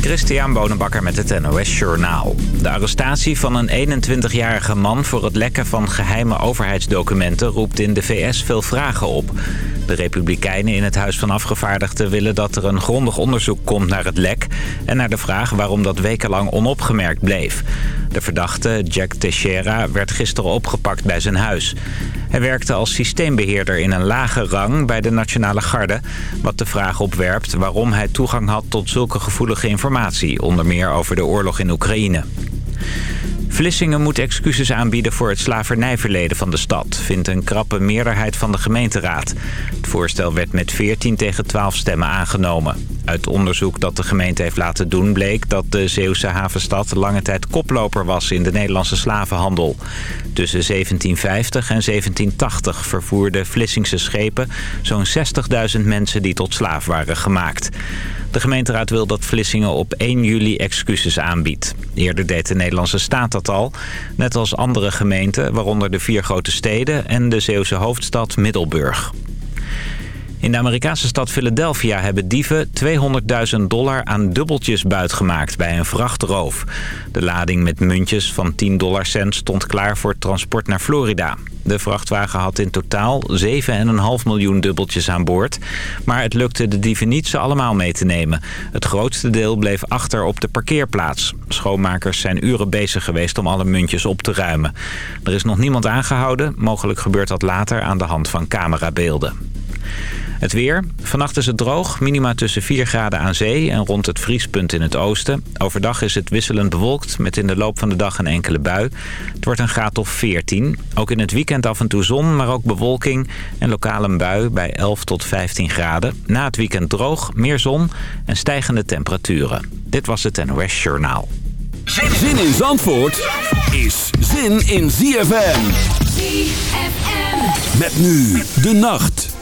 Christian Bonenbakker met het NOS Journaal. De arrestatie van een 21-jarige man voor het lekken van geheime overheidsdocumenten roept in de VS veel vragen op. De Republikeinen in het Huis van Afgevaardigden willen dat er een grondig onderzoek komt naar het lek... en naar de vraag waarom dat wekenlang onopgemerkt bleef. De verdachte, Jack Teixeira, werd gisteren opgepakt bij zijn huis. Hij werkte als systeembeheerder in een lage rang bij de Nationale Garde... wat de vraag opwerpt waarom hij toegang had tot zulke gevoelige informatie... onder meer over de oorlog in Oekraïne. Vlissingen moet excuses aanbieden voor het slavernijverleden van de stad... vindt een krappe meerderheid van de gemeenteraad. Het voorstel werd met 14 tegen 12 stemmen aangenomen. Uit onderzoek dat de gemeente heeft laten doen bleek dat de Zeeuwse havenstad lange tijd koploper was in de Nederlandse slavenhandel. Tussen 1750 en 1780 vervoerden Vlissingse schepen zo'n 60.000 mensen die tot slaaf waren gemaakt. De gemeenteraad wil dat Vlissingen op 1 juli excuses aanbiedt. Eerder deed de Nederlandse staat dat al, net als andere gemeenten, waaronder de vier grote steden en de Zeeuwse hoofdstad Middelburg. In de Amerikaanse stad Philadelphia hebben dieven 200.000 dollar aan dubbeltjes buitgemaakt bij een vrachtroof. De lading met muntjes van 10 dollar cent stond klaar voor transport naar Florida. De vrachtwagen had in totaal 7,5 miljoen dubbeltjes aan boord. Maar het lukte de dieven niet ze allemaal mee te nemen. Het grootste deel bleef achter op de parkeerplaats. Schoonmakers zijn uren bezig geweest om alle muntjes op te ruimen. Er is nog niemand aangehouden. Mogelijk gebeurt dat later aan de hand van camerabeelden. Het weer. Vannacht is het droog. Minima tussen 4 graden aan zee en rond het vriespunt in het oosten. Overdag is het wisselend bewolkt met in de loop van de dag een enkele bui. Het wordt een graad of 14. Ook in het weekend af en toe zon, maar ook bewolking en lokaal een bui bij 11 tot 15 graden. Na het weekend droog, meer zon en stijgende temperaturen. Dit was het NOS Journaal. Zin in Zandvoort is zin in ZFM. ZFM. Met nu de nacht.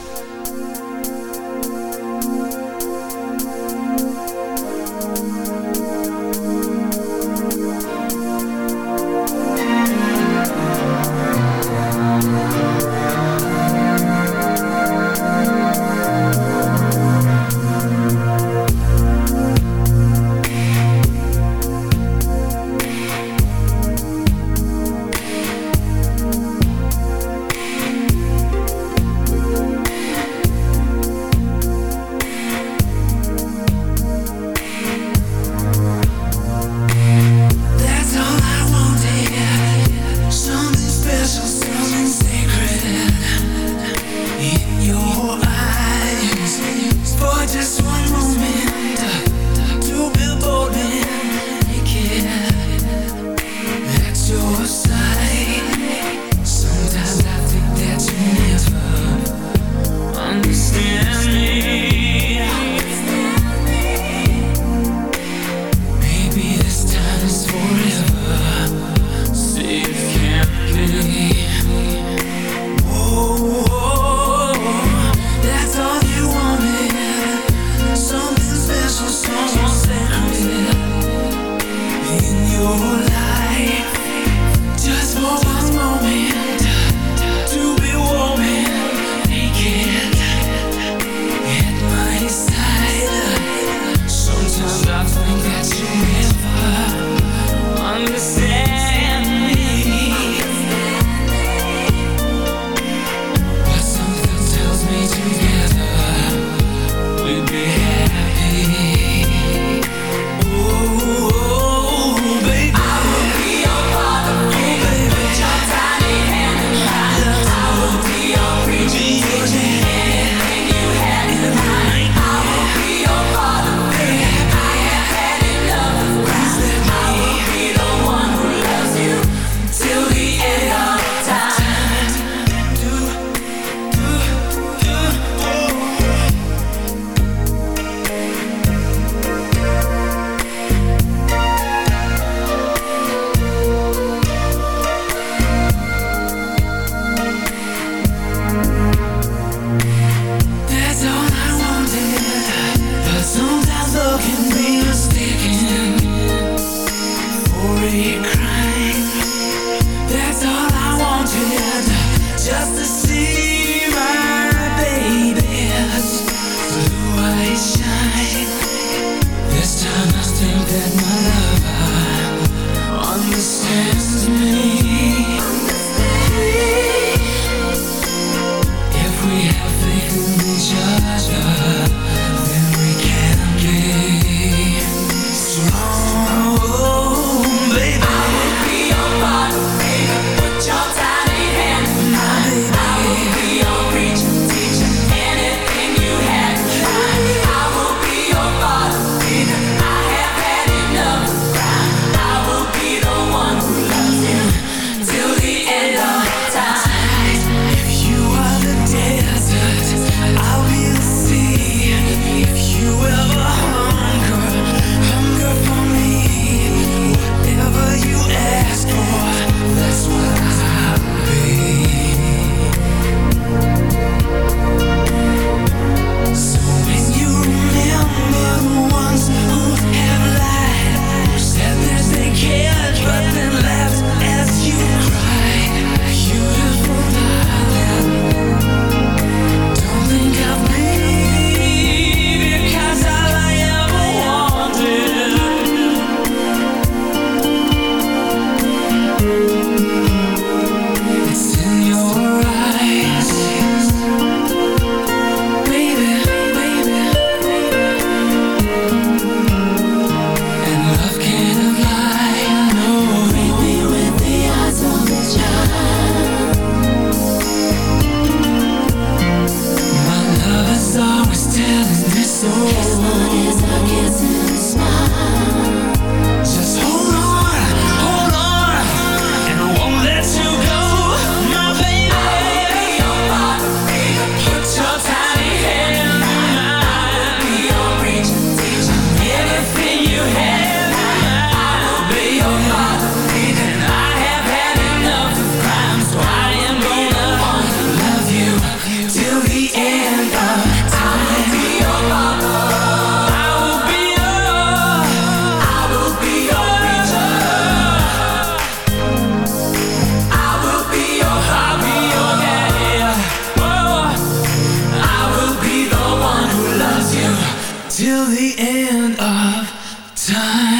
time.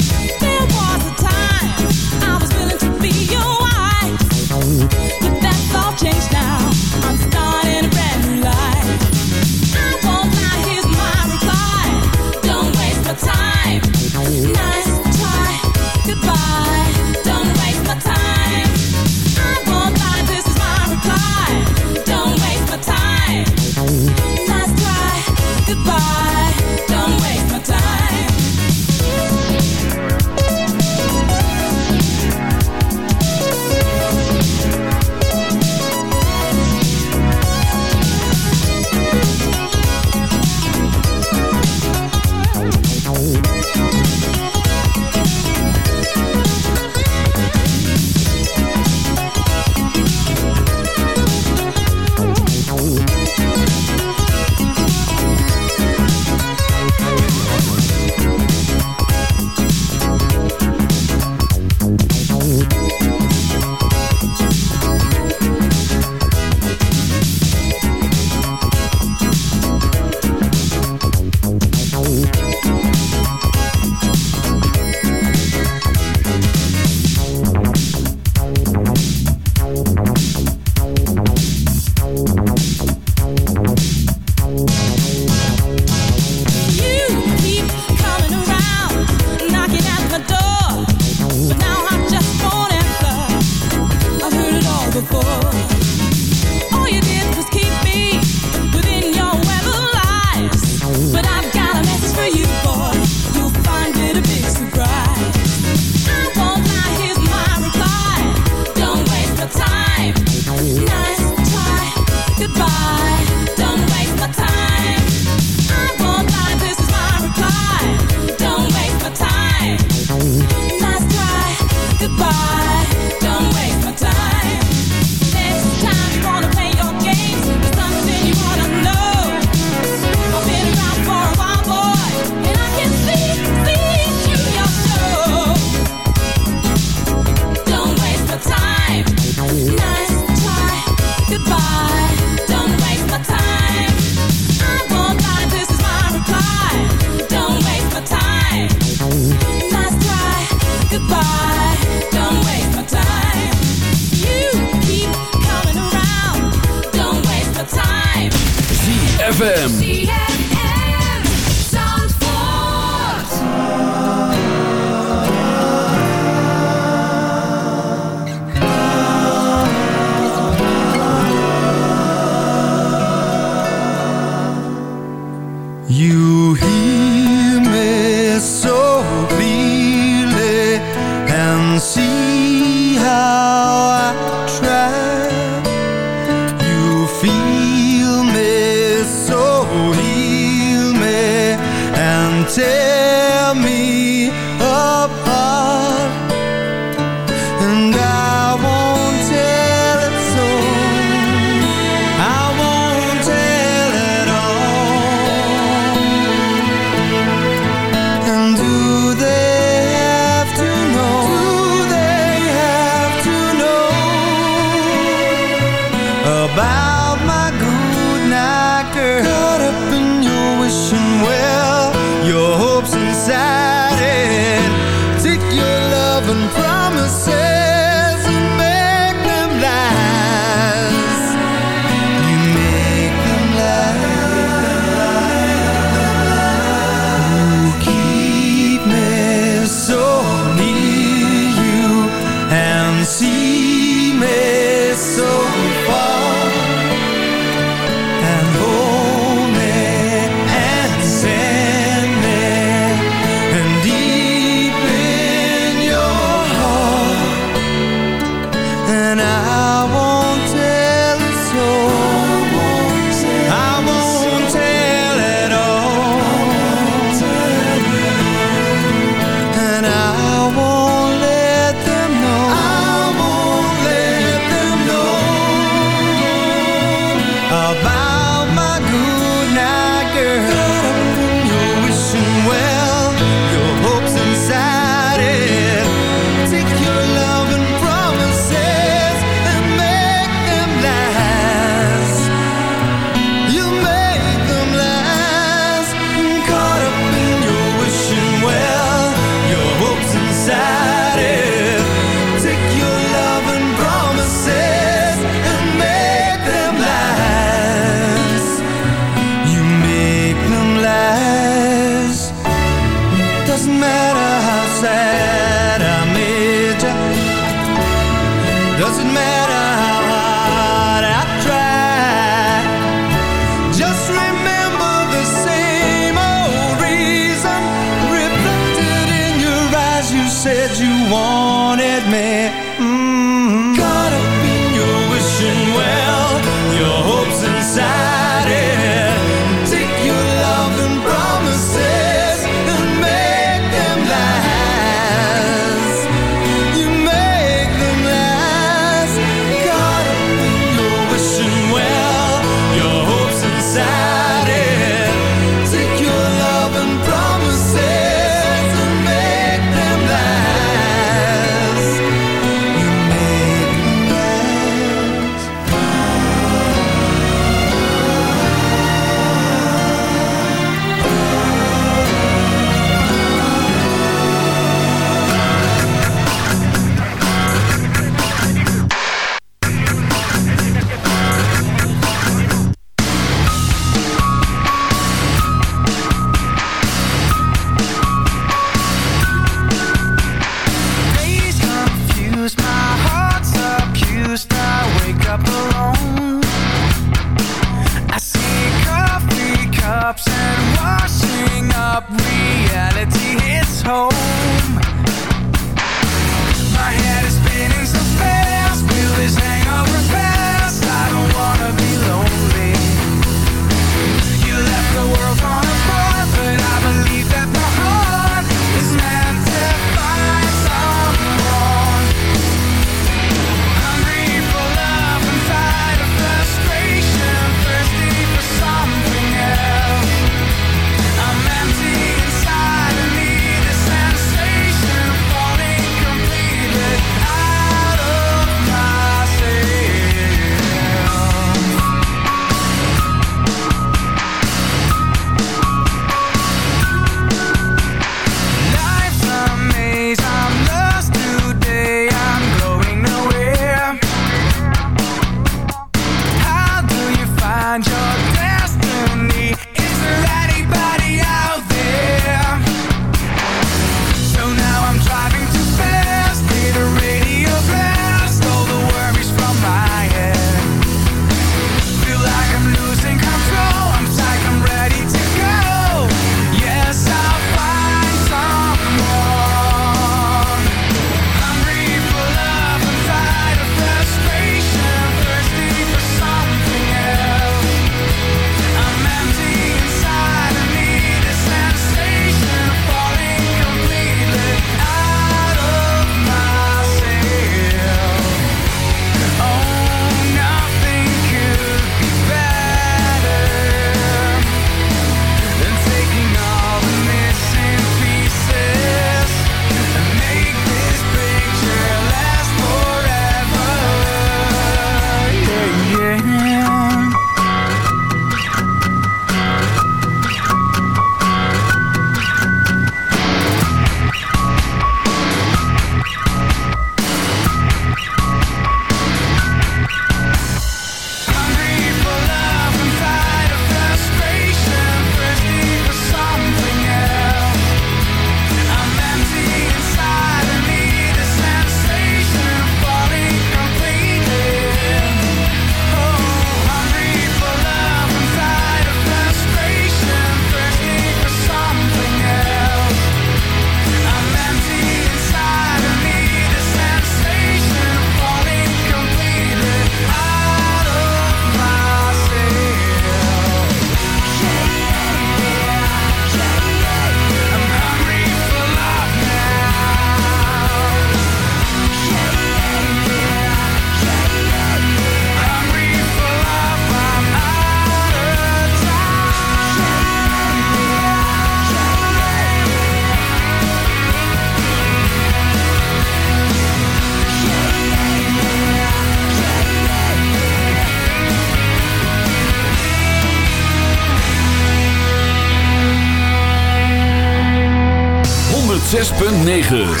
9.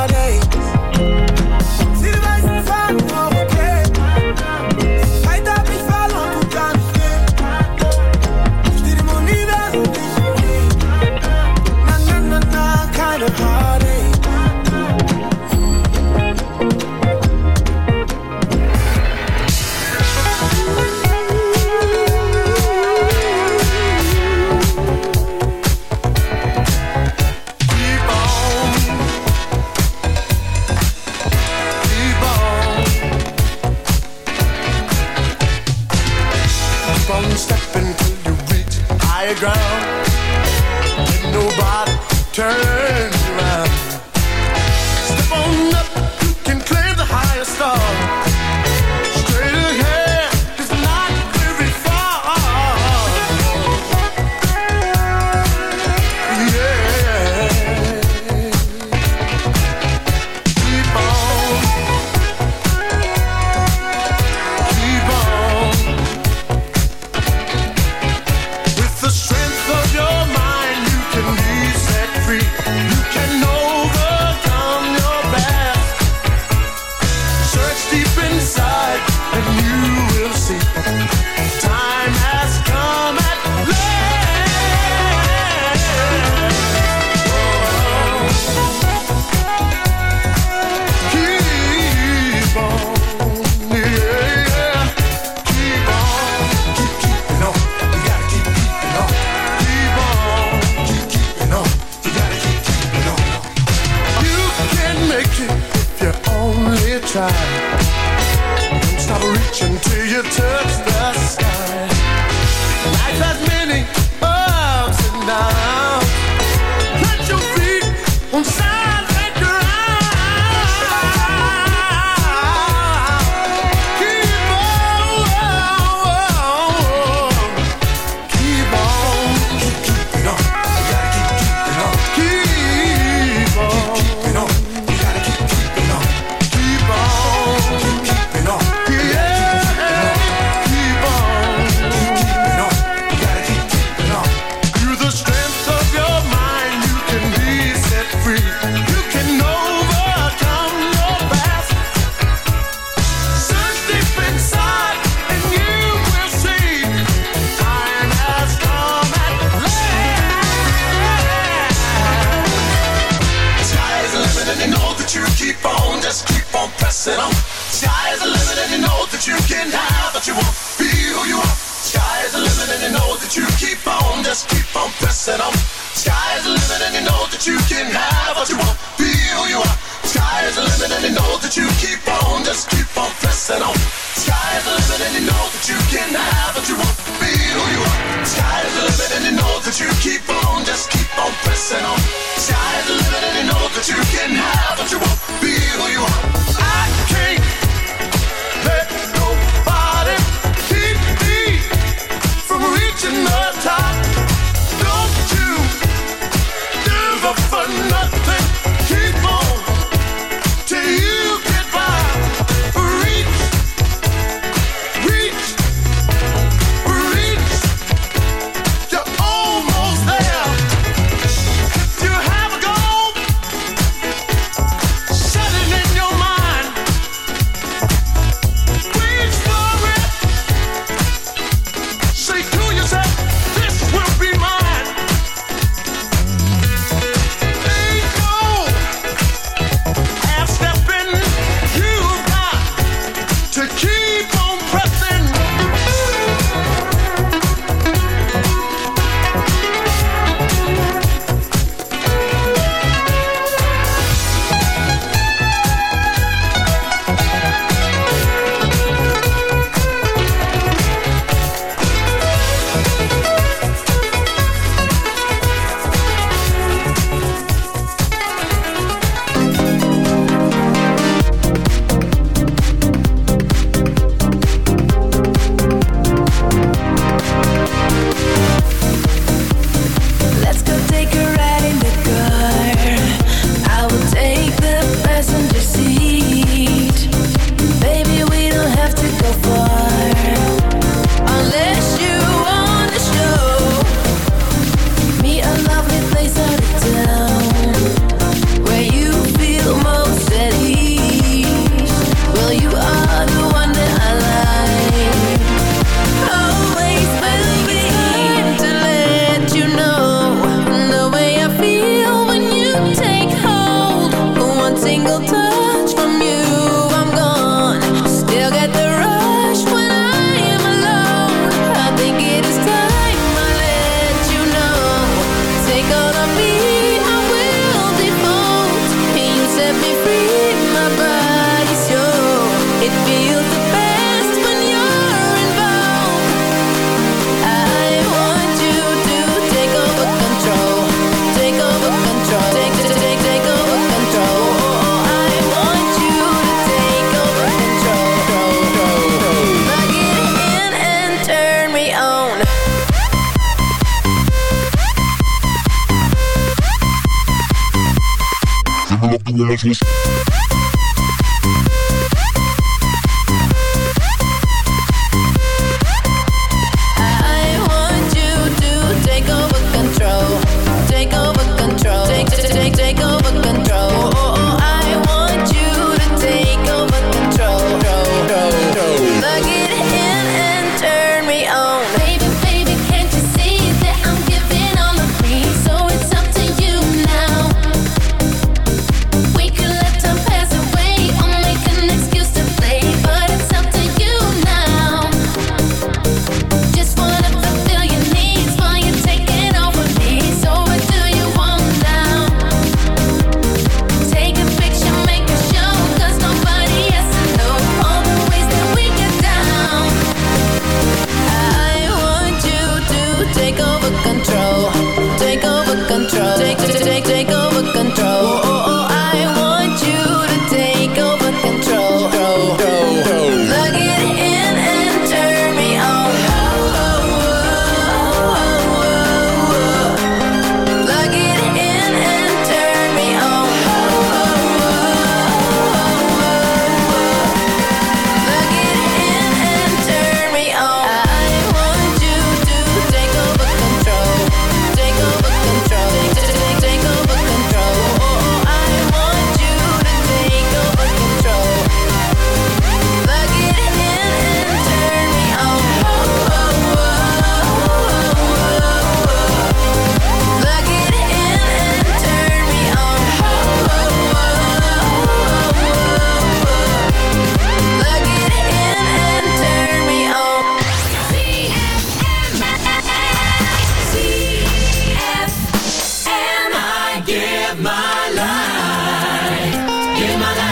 drown. Nobody turns.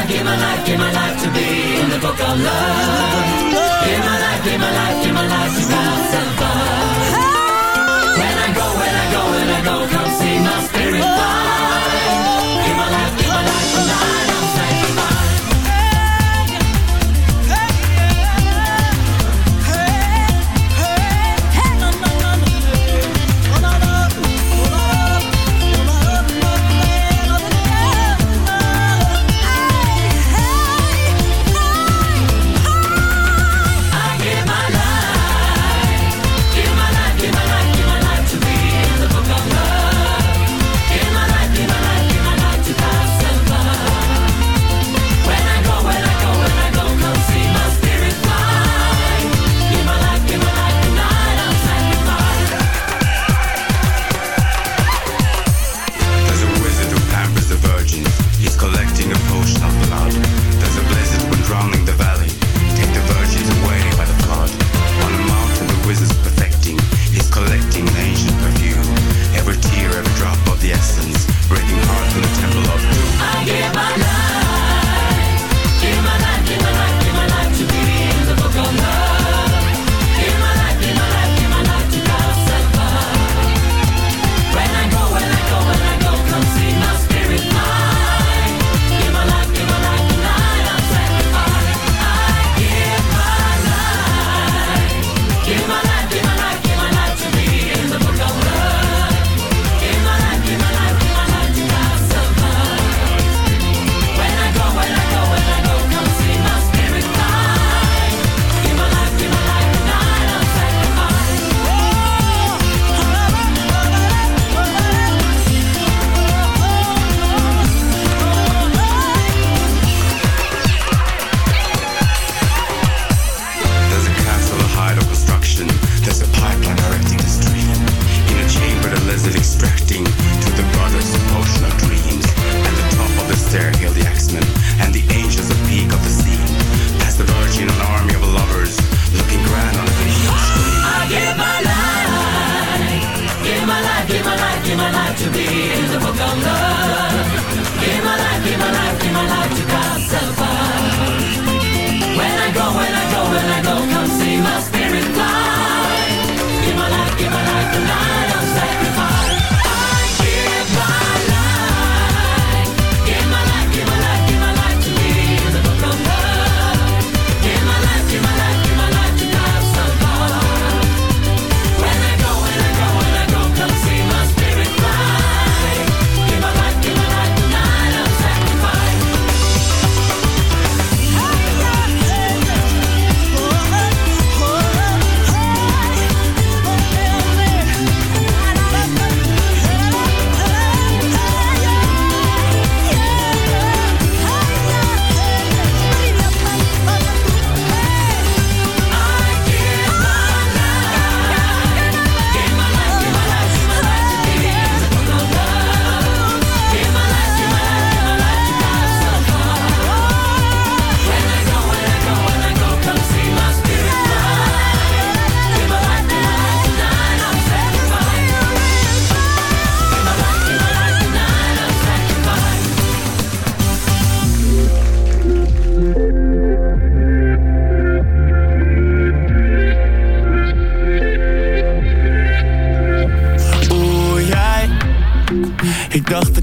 give my life, give my life to be in the book of love. Give my life, give my life, give my life to God above. When I go, when I go, when I go, come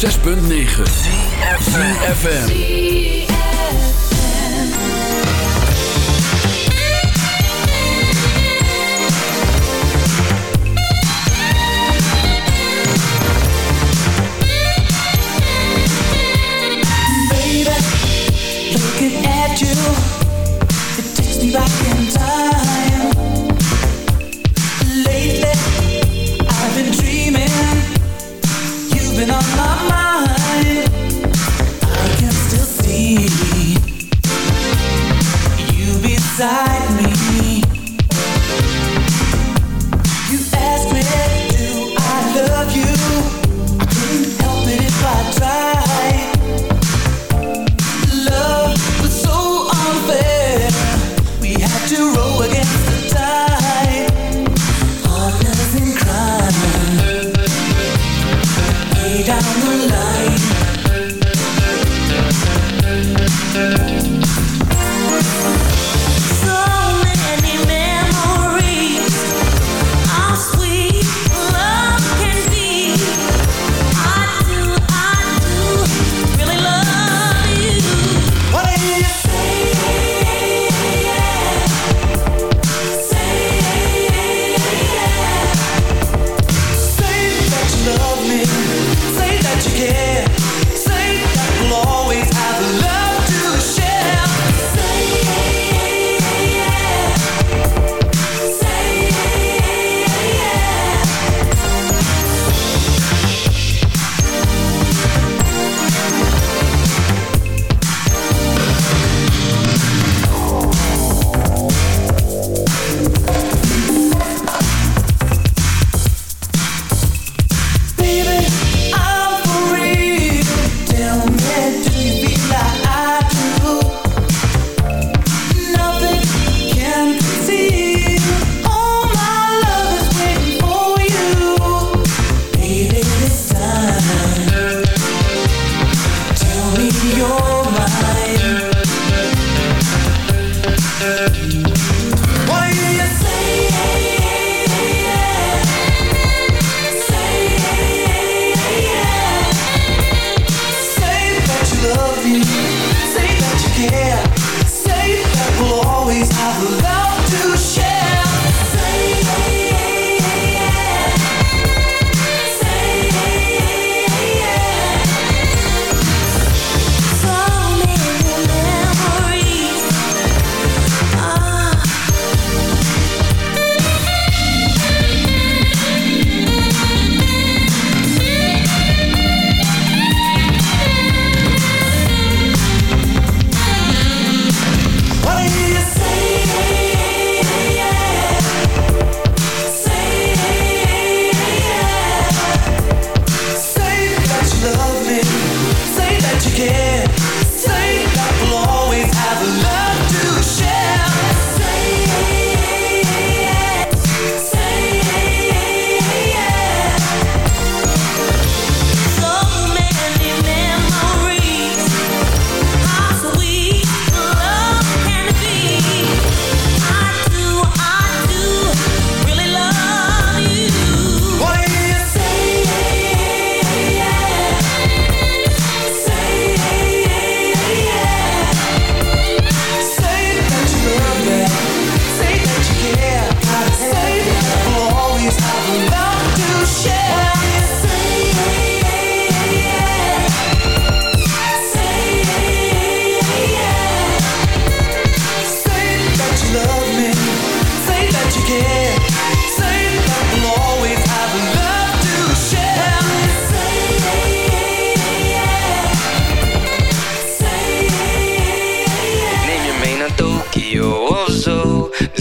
6.9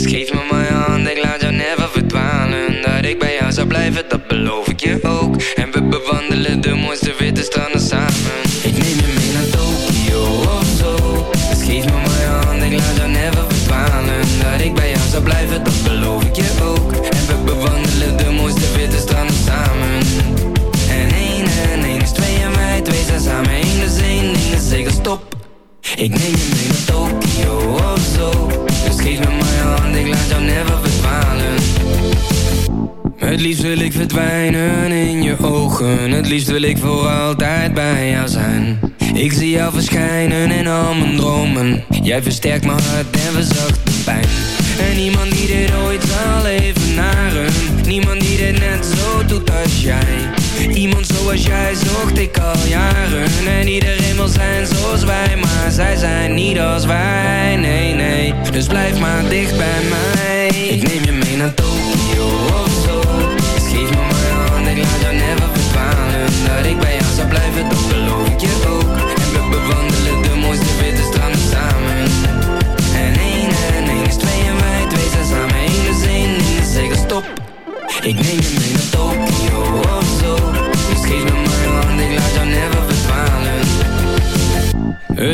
Cave Jij versterkt mijn hart en verzacht mijn pijn. En niemand die dit ooit zal evenaren. Niemand die dit net zo doet als jij. Iemand zoals jij zocht ik al jaren. En iedereen wil zijn zoals wij Maar zij zijn niet als wij, nee, nee Dus blijf maar dicht bij mij. Ik neem je mee naar Tokyo, of zo. Dus Geef me mijn hand, ik laat jou never verdwalen. Dat ik bij jou zou blijven, dat beloof ik je ook. En we bewandelen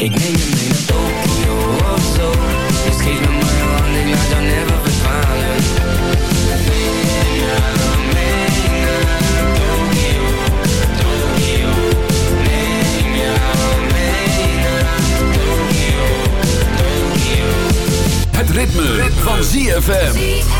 Ik neem je mee naar Tokio of oh zo Dus geef me maar hand, ik laat jou never verdwalen Mee mee Het ritme, ritme. van ZFM.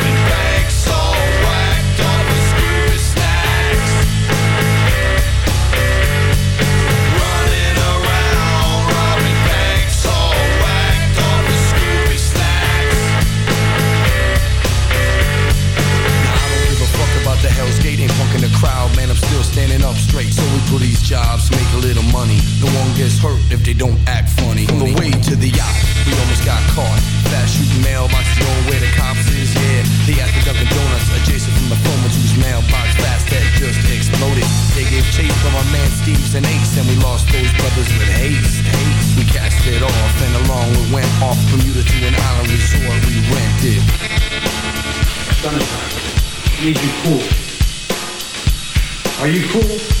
jobs, make a little money. No one gets hurt if they don't act funny. On the way to the yacht, we almost got caught. Fast shooting mailboxes going where the cops is, yeah. They at the Dunkin' Donuts, adjacent from the Foreman's whose mailbox fast that just exploded. They gave chase from our man Steve's and Ace, and we lost those brothers with haste. haste. We cast it off, and along we went off Bermuda to an island resort we rented. Sunshine, I need you cool. Are you cool?